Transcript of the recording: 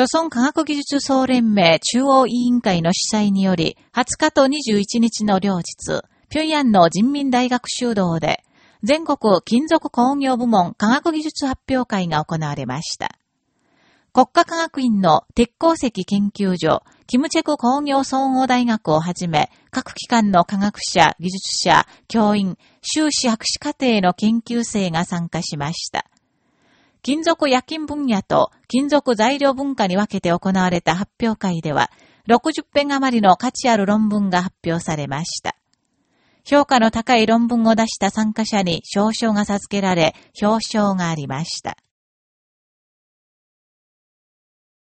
著村科学技術総連盟中央委員会の主催により、20日と21日の両日、平壌の人民大学修道で、全国金属工業部門科学技術発表会が行われました。国家科学院の鉄鉱石研究所、キムチェク工業総合大学をはじめ、各機関の科学者、技術者、教員、修士博士課程の研究生が参加しました。金属夜勤分野と金属材料文化に分けて行われた発表会では、60編余りの価値ある論文が発表されました。評価の高い論文を出した参加者に表彰が授けられ、表彰がありました。